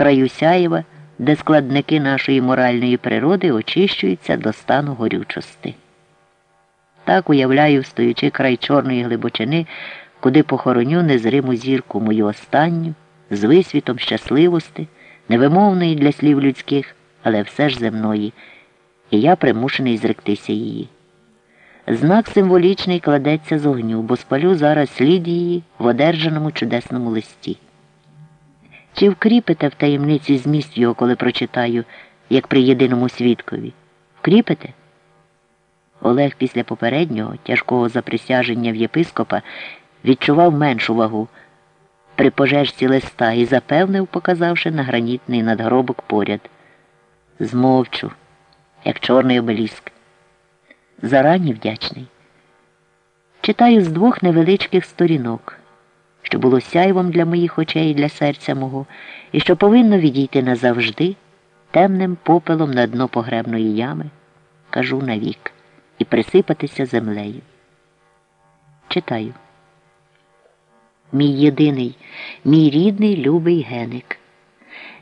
краю сяєва, де складники нашої моральної природи очищуються до стану горючости. Так уявляю, стоючи край чорної глибочини, куди похороню незриму зірку мою останню, з висвітом щасливости, невимовної для слів людських, але все ж земної, і я примушений зректися її. Знак символічний кладеться з огню, бо спалю зараз слід її в одержаному чудесному листі. Чи вкріпите в таємниці зміст його, коли прочитаю, як при єдиному свідкові? Вкріпите? Олег після попереднього тяжкого заприсяження в єпископа відчував меншу вагу при пожежці листа і запевнив, показавши на гранітний надгробок поряд. Змовчу, як чорний обеліск. Зарані вдячний. Читаю з двох невеличких сторінок, що було сяйвом для моїх очей і для серця мого, і що повинно відійти назавжди темним попелом на дно погребної ями, кажу навік, і присипатися землею. Читаю. Мій єдиний, мій рідний любий геник,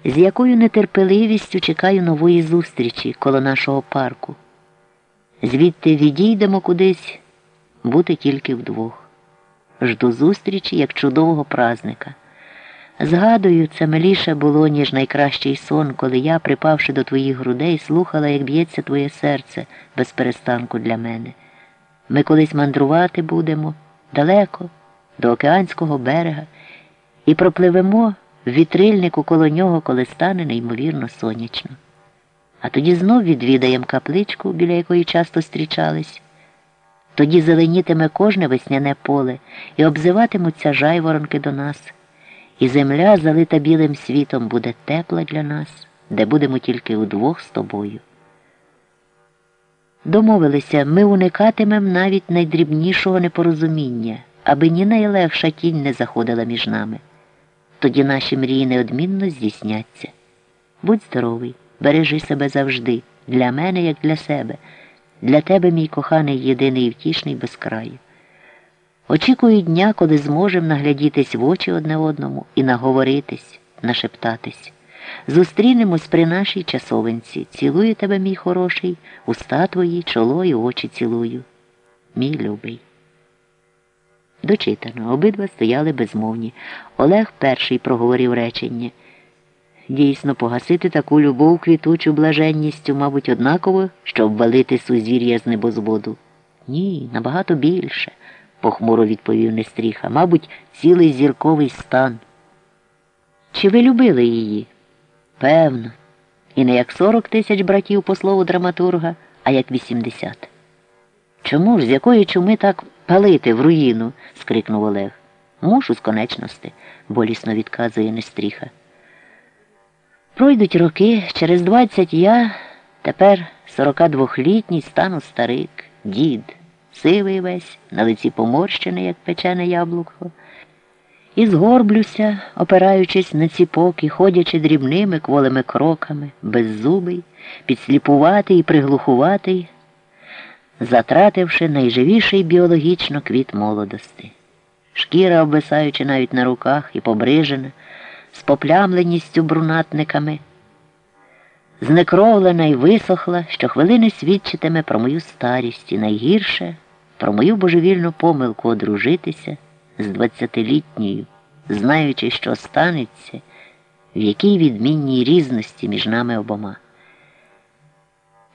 з якою нетерпеливістю чекаю нової зустрічі коло нашого парку. Звідти відійдемо кудись, бути тільки вдвох. Жду зустрічі, як чудового празника. Згадую, це миліше було, ніж найкращий сон, коли я, припавши до твоїх грудей, слухала, як б'ється твоє серце без перестанку для мене. Ми колись мандрувати будемо далеко, до океанського берега, і пропливемо в вітрильнику коло нього, коли стане неймовірно сонячно. А тоді знов відвідаємо капличку, біля якої часто зустрічались. Тоді зеленітиме кожне весняне поле і обзиватимуться жайворонки до нас, і земля, залита білим світом, буде тепла для нас, де будемо тільки удвох з тобою. Домовилися, ми уникатимем навіть найдрібнішого непорозуміння, аби ні найлегша тінь не заходила між нами. Тоді наші мрії неодмінно здійсняться. Будь здоровий, бережи себе завжди, для мене, як для себе, для тебе, мій коханий, єдиний і втішний без краю. Очікую дня, коли зможемо наглядітись в очі одне одному і наговоритись, нашептатись. Зустрінемось при нашій часовинці. Цілую тебе, мій хороший, уста твої, чоло і очі цілую. Мій любий. Дочитано. Обидва стояли безмовні. Олег перший проговорив речення. Дійсно, погасити таку любов квітучу блаженністю, мабуть, однаково, щоб валити сузір'я з небозводу. Ні, набагато більше, похмуро відповів Нестріха. Мабуть, цілий зірковий стан. Чи ви любили її? Певно. І не як сорок тисяч братів по слову драматурга, а як вісімдесят. Чому ж, з якої чуми так палити в руїну? скрикнув Олег. Мушу з конечності, болісно відказує Нестріха. Пройдуть роки, через двадцять я, тепер сорока двохлітній, стану старик, дід, сивий весь, на лиці поморщений, як печене яблуко, і згорблюся, опираючись на ціпок і ходячи дрібними кволими кроками, беззубий, підсліпуватий і приглухуватий, затративши найживіший біологічно квіт молодости. Шкіра, обвисаючи навіть на руках і побрижена, з поплямленістю брунатниками, знекровлена і висохла, що хвилини свідчитиме про мою старість і найгірше про мою божевільну помилку одружитися з двадцятилітньою, знаючи, що станеться, в якій відмінній різності між нами обома.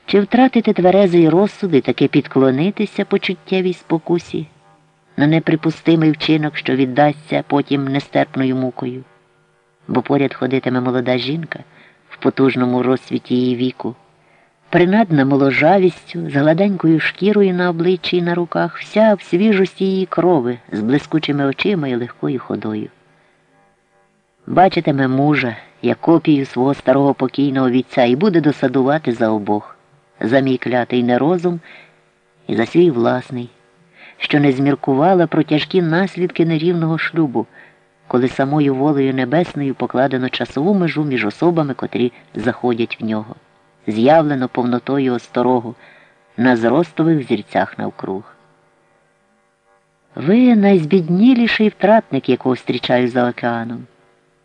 Чи втратити тверезий розсуд і таки підклонитися почуттєвій спокусі на неприпустимий вчинок, що віддасться потім нестерпною мукою? Бо поряд ходитиме молода жінка в потужному розсвіті її віку, принадна моложавістю, з гладенькою шкірою на обличчі і на руках, вся в свіжості її крови, з блискучими очима і легкою ходою. Бачитиме мужа, як копію свого старого покійного вітця, і буде досадувати за обох, за мій клятий нерозум і за свій власний, що не зміркувала про тяжкі наслідки нерівного шлюбу коли самою волею небесною покладено часову межу між особами, котрі заходять в нього, з'явлено повнотою осторогу на зростових зірцях навкруг. Ви найзбідніліший втратник, якого зустрічаю за океаном.